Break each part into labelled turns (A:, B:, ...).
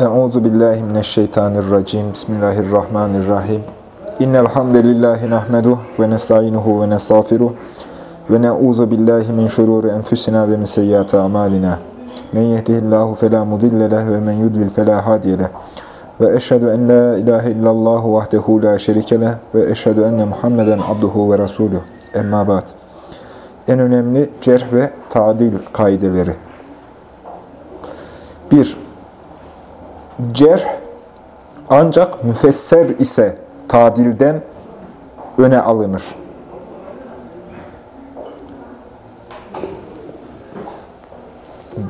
A: Euzu billahi mineşşeytanirracim. Bismillahirrahmanirrahim. İnnel hamdelellahi nahmeduhu ve nestainuhu ve nestağfiruh ve na'uzu billahi min şururi enfusina ve min seyyiati amalina. Men yehdihillahu fela mudille leh ve men yudlil fela hadiye leh. Ve eşhedü en la ilahe illallah vahdehu la şerike leh ve eşhedü enne Muhammeden abduhu ve resuluh. Emma ba'd. En önemli cerh ve tadil kaideleri. 1. Cerh ancak müfesser ise tadilden öne alınır.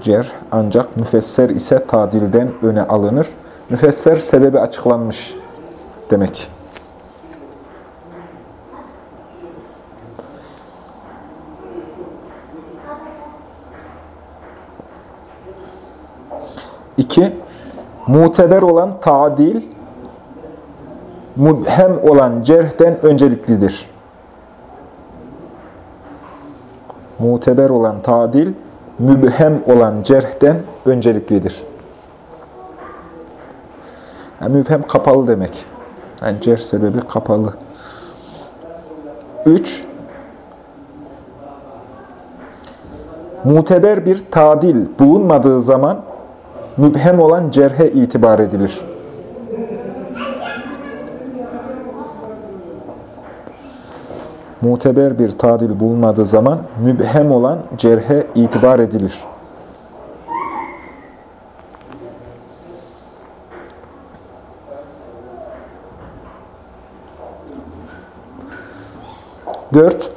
A: Cerh ancak müfesser ise tadilden öne alınır. Müfesser sebebi açıklanmış demek. İki, muteber olan tadil, mübhem olan cerhden önceliklidir. Muteber olan tadil, mübhem olan cerhden önceliklidir. Yani mübhem kapalı demek. Yani cerh sebebi kapalı. Üç, muteber bir tadil bulunmadığı zaman mübhem olan cerhe itibar edilir. Muteber bir tadil bulunmadığı zaman mübhem olan cerhe itibar edilir. Dört,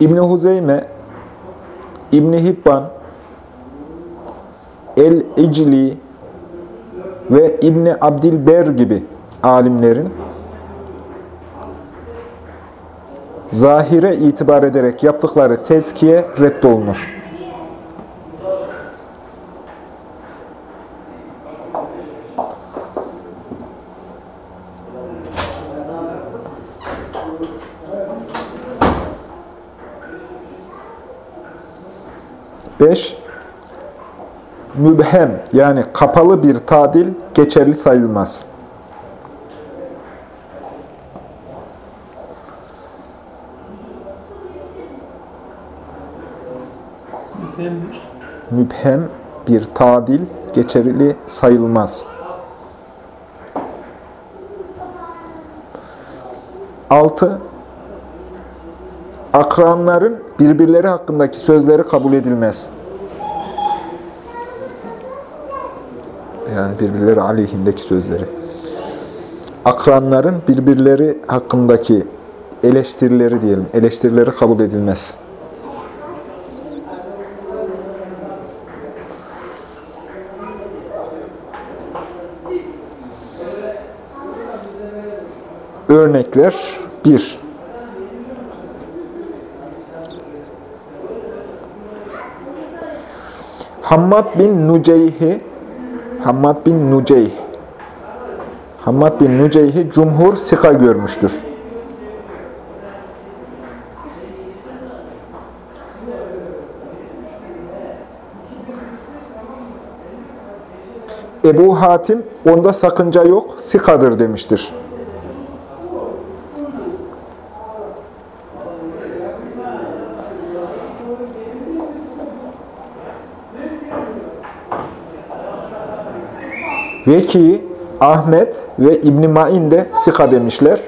A: İbni Huzeyme, İbni Hibban, El-İcli ve İbni Abdilber gibi alimlerin zahire itibar ederek yaptıkları tezkiye reddolunur. Mübhem yani kapalı bir tadil geçerli sayılmaz. Mübhem bir tadil geçerli sayılmaz. Altı, akranların birbirleri hakkındaki sözleri kabul edilmez. Yani birbirleri aleyhindeki sözleri. Akranların birbirleri hakkındaki eleştirileri diyelim, eleştirileri kabul edilmez. Örnekler 1. Hammad bin Nuceyhi Hammad bin Nuceyh Hammad bin Nuceyh'i cumhur sika görmüştür. Ebu Hatim onda sakınca yok, sikadır demiştir. Veki, Ahmet ve İbn Ma'in de sika demişler.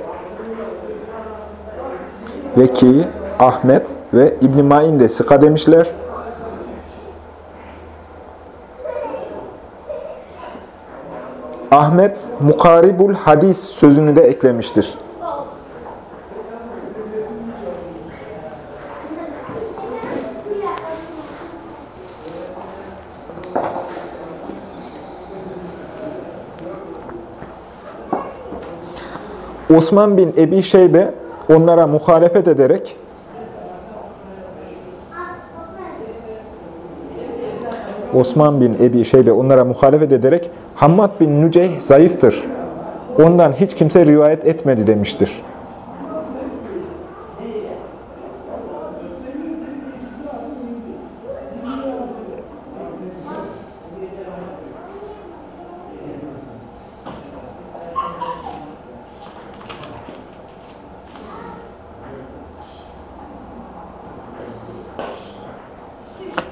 A: Veki, Ahmet ve İbn Ma'in de sika demişler. Ahmet mukaribul hadis sözünü de eklemiştir. Osman bin Ebi Şeybe onlara muhalefet ederek Osman bin Ebi Şeybe onlara muhalefet ederek Hammad bin Nüceyh zayıftır. Ondan hiç kimse rivayet etmedi demiştir.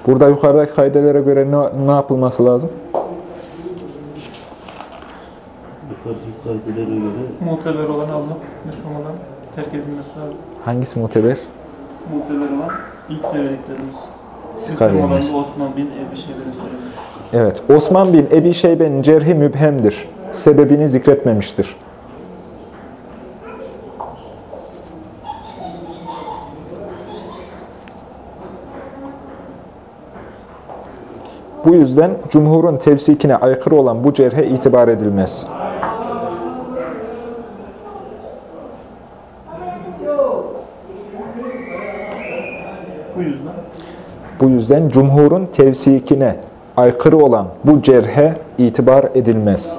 A: Burada yukarıdaki kaidelere göre ne, ne yapılması lazım?
B: Yukarıdaki kaidelere göre
C: Muteber olan alınıp yaşamadan terk edilmesi lazım.
A: Hangisi muteber?
C: Muteber olan ilk söylediklerimiz. Da Osman bin Ebi söylediği.
A: Evet. Osman bin Ebi Şeybe'nin cerhi mübhemdir. Sebebini zikretmemiştir. Bu yüzden cumhurun tevsikine aykırı olan bu cerhe itibar edilmez.
C: Bu yüzden
A: Bu yüzden cumhurun tevsikine aykırı olan bu cerhe itibar edilmez.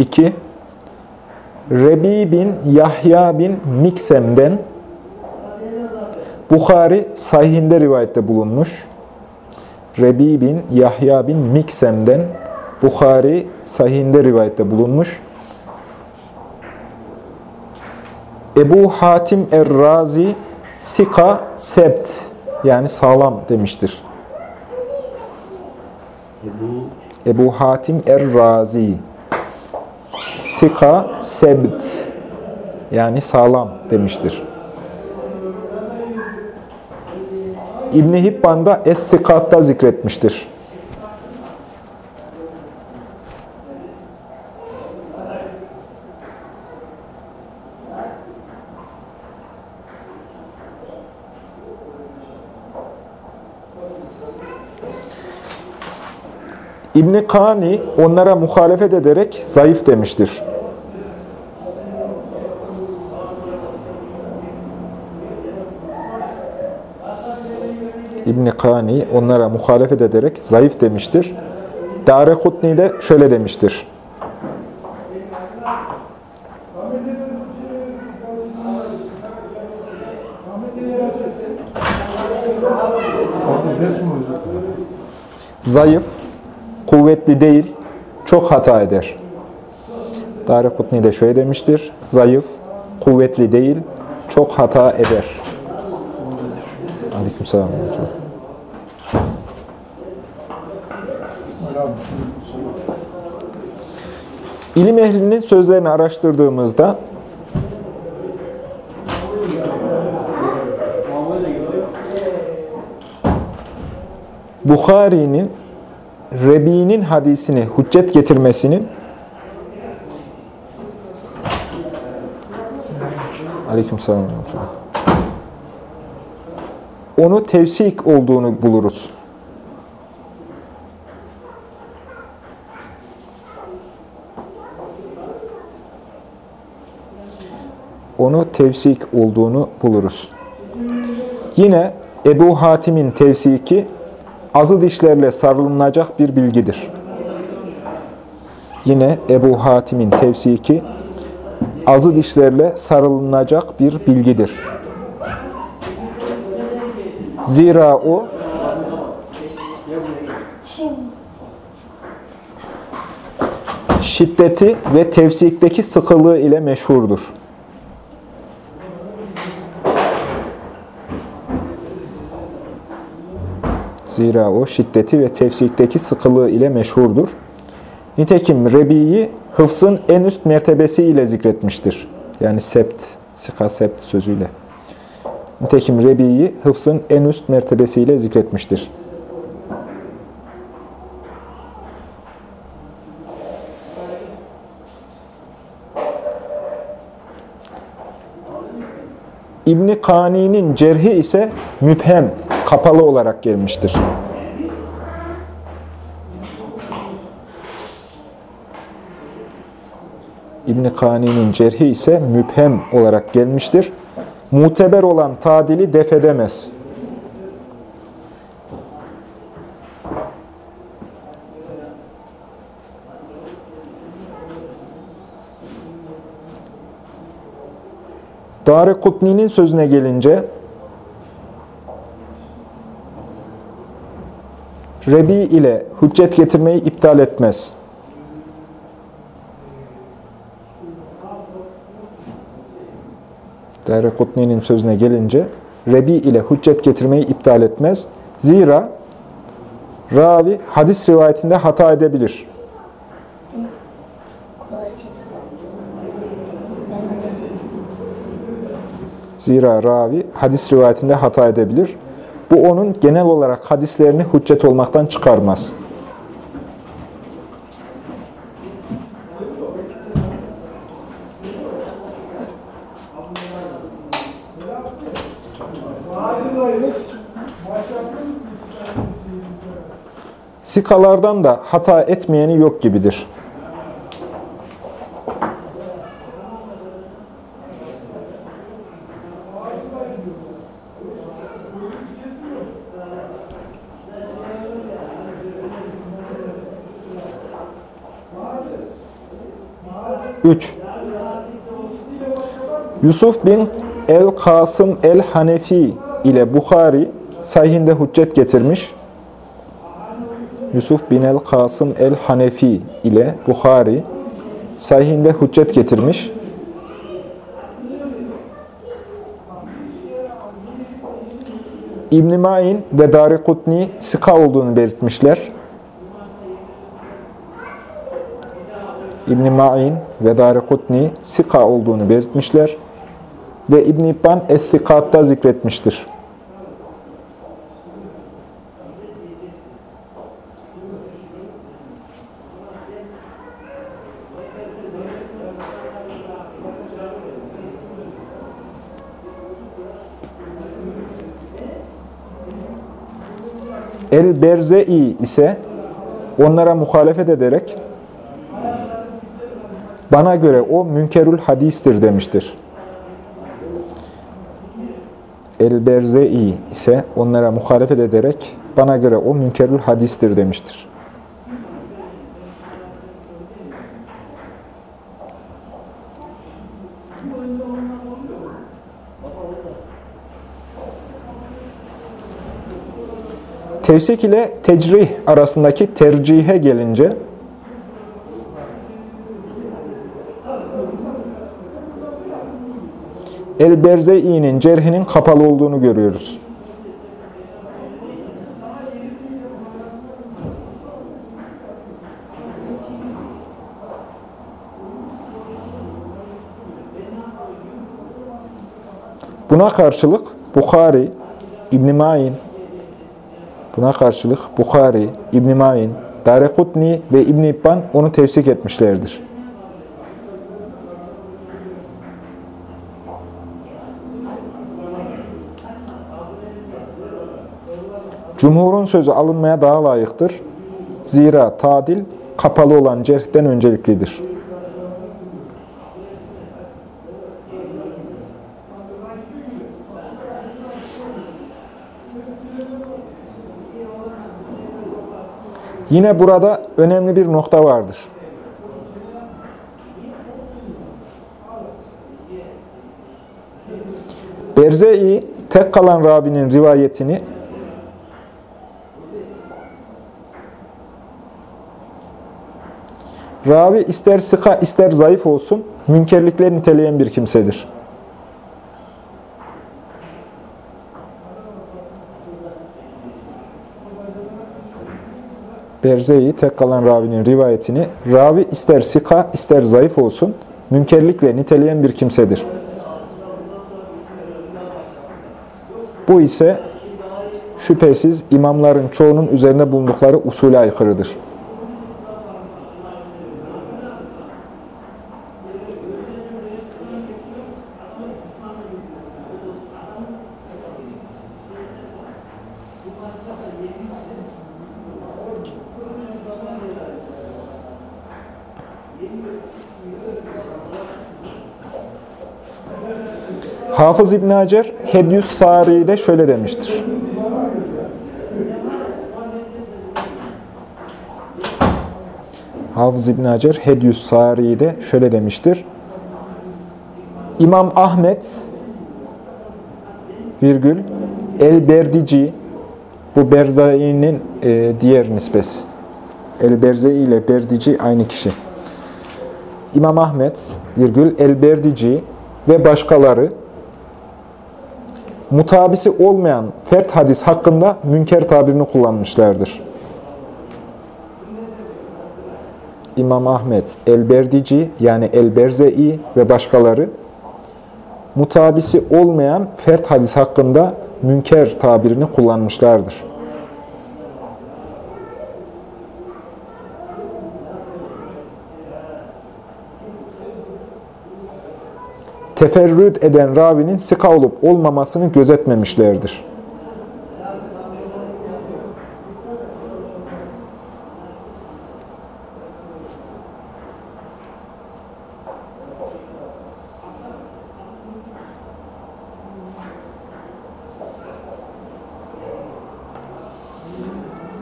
A: İki, Rebi bin Yahya bin Miksem'den Bukhari sahihinde rivayette bulunmuş. Rebi bin Yahya bin Miksem'den Bukhari sahihinde rivayette bulunmuş. Ebu Hatim Er-Razi Sika Sebt yani sağlam demiştir.
B: Ebu
A: Ebu Hatim Er-Razi Sika Sebt yani sağlam demiştir. İbn-i Hibban da Es-Sikat'ta zikretmiştir. İbn Kani onlara muhalefet ederek zayıf demiştir. İbn Kani onlara muhalefet ederek zayıf demiştir. Darekutni de şöyle demiştir. Zayıf, kuvvetli değil, çok hata eder. Darekutni de şöyle demiştir. Zayıf, kuvvetli değil, çok hata eder. Aleykümselam. İlim ehlinin sözlerini araştırdığımızda Bukhari'nin Rebi'nin hadisini hüccet getirmesinin Aleykümselam. Onu tevsik olduğunu buluruz. Onu tevsik olduğunu buluruz. Yine Ebu Hatim'in tevsiki azı dişlerle sarılınacak bir bilgidir. Yine Ebu Hatim'in tevsiki azı dişlerle sarılınacak bir bilgidir. Zira o şiddeti ve tevsikteki sıkılığı ile meşhurdur. Zira o şiddeti ve tefsikteki sıkılığı ile meşhurdur. Nitekim Rebi'yi hıfzın en üst mertebesi ile zikretmiştir. Yani sept, sika sept sözüyle. Nitekim Rebi'yi hıfzın en üst mertebesiyle zikretmiştir. İbni Kani'nin cerhi ise müphem, kapalı olarak gelmiştir. İbni Kani'nin cerhi ise müphem olarak gelmiştir. Muteber olan tadili defedemez. Dare Kutni'nin sözüne gelince Rebi ile hüccet getirmeyi iptal etmez. Darekutni'nin sözüne gelince Rebi ile hüccet getirmeyi iptal etmez. Zira ravi hadis rivayetinde hata edebilir. Zira ravi hadis rivayetinde hata edebilir. Bu onun genel olarak hadislerini hüccet olmaktan çıkarmaz. Sikalardan da hata etmeyeni yok gibidir. Üç. Yusuf bin El-Kasım El-Hanefi ile Bukhari sahihinde hüccet getirmiş. Yusuf bin el-Kasım el-Hanefi ile Bukhari sahihinde hüccet getirmiş. İbn-i Ma'in ve Darikutni sika olduğunu belirtmişler. İbn-i Ma'in ve Darikutni sika olduğunu belirtmişler. Ve İbn-i İbban Es-Sikat'ta zikretmiştir. El-Berzei ise onlara muhalefet ederek bana göre o münkerül hadistir demiştir. El-Berzei ise onlara muhalefet ederek bana göre o münkerül hadistir demiştir. Tevsik ile tecrih arasındaki tercihe gelince El-Berzei'nin cerhinin kapalı olduğunu görüyoruz. Buna karşılık Bukhari, İbn-i Ma'in, Buna karşılık Bukhari, İbn-i Ma'in, Darekutni ve İbn-i İbban onu tevsik etmişlerdir. Cumhurun sözü alınmaya daha layıktır. Zira tadil kapalı olan cerhten önceliklidir. Yine burada önemli bir nokta vardır. Berzei tek kalan Rabi'nin rivayetini Ravi ister sıka ister zayıf olsun, münkerlikle niteleyen bir kimsedir. Berzei tek kalan ravinin rivayetini ravi ister sika ister zayıf olsun münkerlikle niteleyen bir kimsedir. Bu ise şüphesiz imamların çoğunun üzerinde bulundukları usule aykırıdır. Hafız İbn Hacer Hedyüs Sari'de şöyle demiştir. Hafız İbn Hacer Hedyüs Sari'de şöyle demiştir. İmam Ahmet virgül El-Berdici Bu Berzai'nin e, diğer nispesi. El-Berzai ile Berdici aynı kişi. İmam Ahmet, virgül, El-Berdici ve başkaları mutabisi olmayan fert hadis hakkında münker tabirini kullanmışlardır. İmam Ahmet, El-Berdici yani El-Berzei ve başkaları mutabisi olmayan fert hadis hakkında münker tabirini kullanmışlardır. Teferrüt eden ravinin sika olup olmamasını gözetmemişlerdir.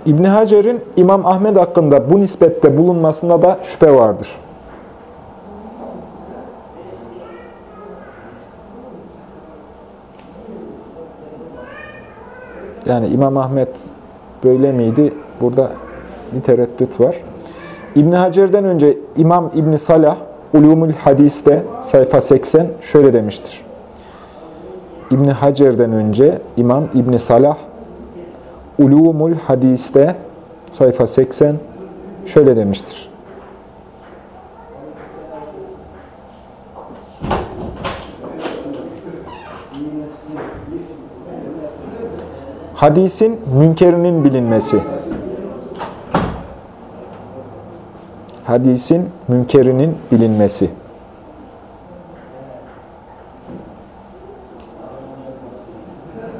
A: İbn Hacer'in İmam Ahmed hakkında bu nispette bulunmasında da şüphe vardır. Yani İmam Ahmed böyle miydi? Burada bir tereddüt var. İbn Hacer'den önce İmam İbn Salah Ulumul Hadis'te sayfa 80 şöyle demiştir. İbn Hacer'den önce İmam İbn Salah Ulumul Hadis'te sayfa 80 şöyle demiştir. Hadisin münkerinin bilinmesi. Hadisin münkerinin bilinmesi.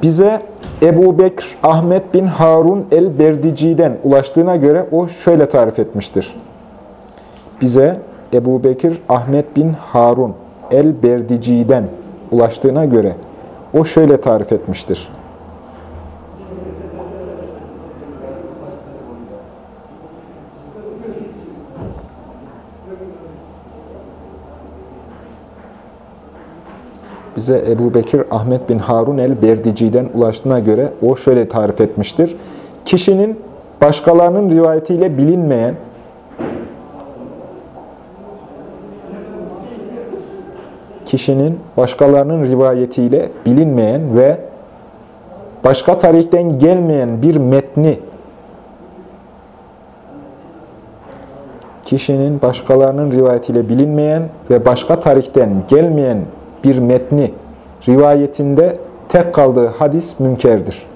A: Bize Ebu Bekr Ahmet bin Harun el-Berdici'den ulaştığına göre o şöyle tarif etmiştir. Bize Ebu Bekir Ahmet bin Harun el-Berdici'den ulaştığına göre o şöyle tarif etmiştir. Bize Ebu Bekir Ahmet bin Harun el-Berdici'den ulaştığına göre o şöyle tarif etmiştir. Kişinin başkalarının rivayetiyle bilinmeyen, kişinin başkalarının rivayetiyle bilinmeyen ve başka tarihten gelmeyen bir metni kişinin başkalarının rivayetiyle bilinmeyen ve başka tarihten gelmeyen bir metni rivayetinde tek kaldığı hadis münkerdir.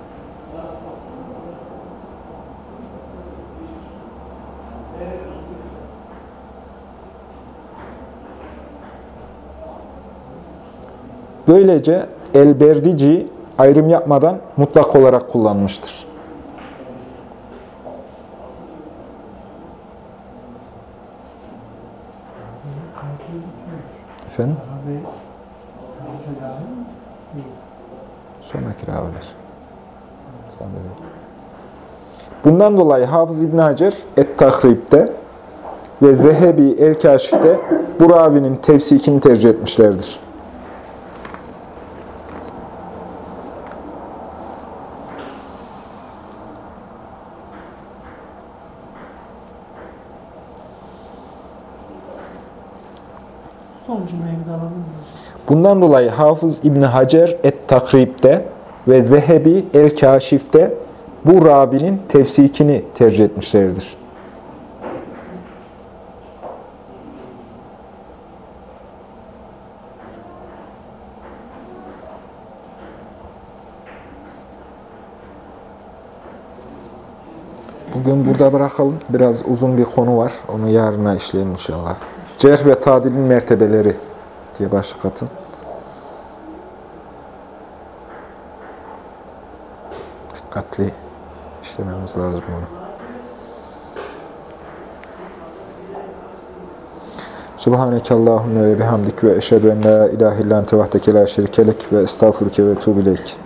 A: Böylece el-Berdici ayrım yapmadan mutlak olarak kullanmıştır. Efendim? Sonraki raviler. Bundan dolayı Hafız İbn Hacer Et-Tahrib'de ve Zehebi El-Kaşif'te bu ravinin tevsikini tercih etmişlerdir. Bundan dolayı Hafız İbn Hacer Et-Takrib'de ve Zehebi El-Kaşif'te bu Rabi'nin tefsikini tercih etmişlerdir. Bugün burada bırakalım. Biraz uzun bir konu var. Onu yarına işleyelim inşallah. Cerh ve tadilin mertebeleri diye başlık atın. Dikkatli işlememiz lazım bunu. Subhaneke Allahümme ve bihamdik ve eşhedü en la ilahe illan tevahdeke la şerikelek ve estağfurke ve tuğbileyk.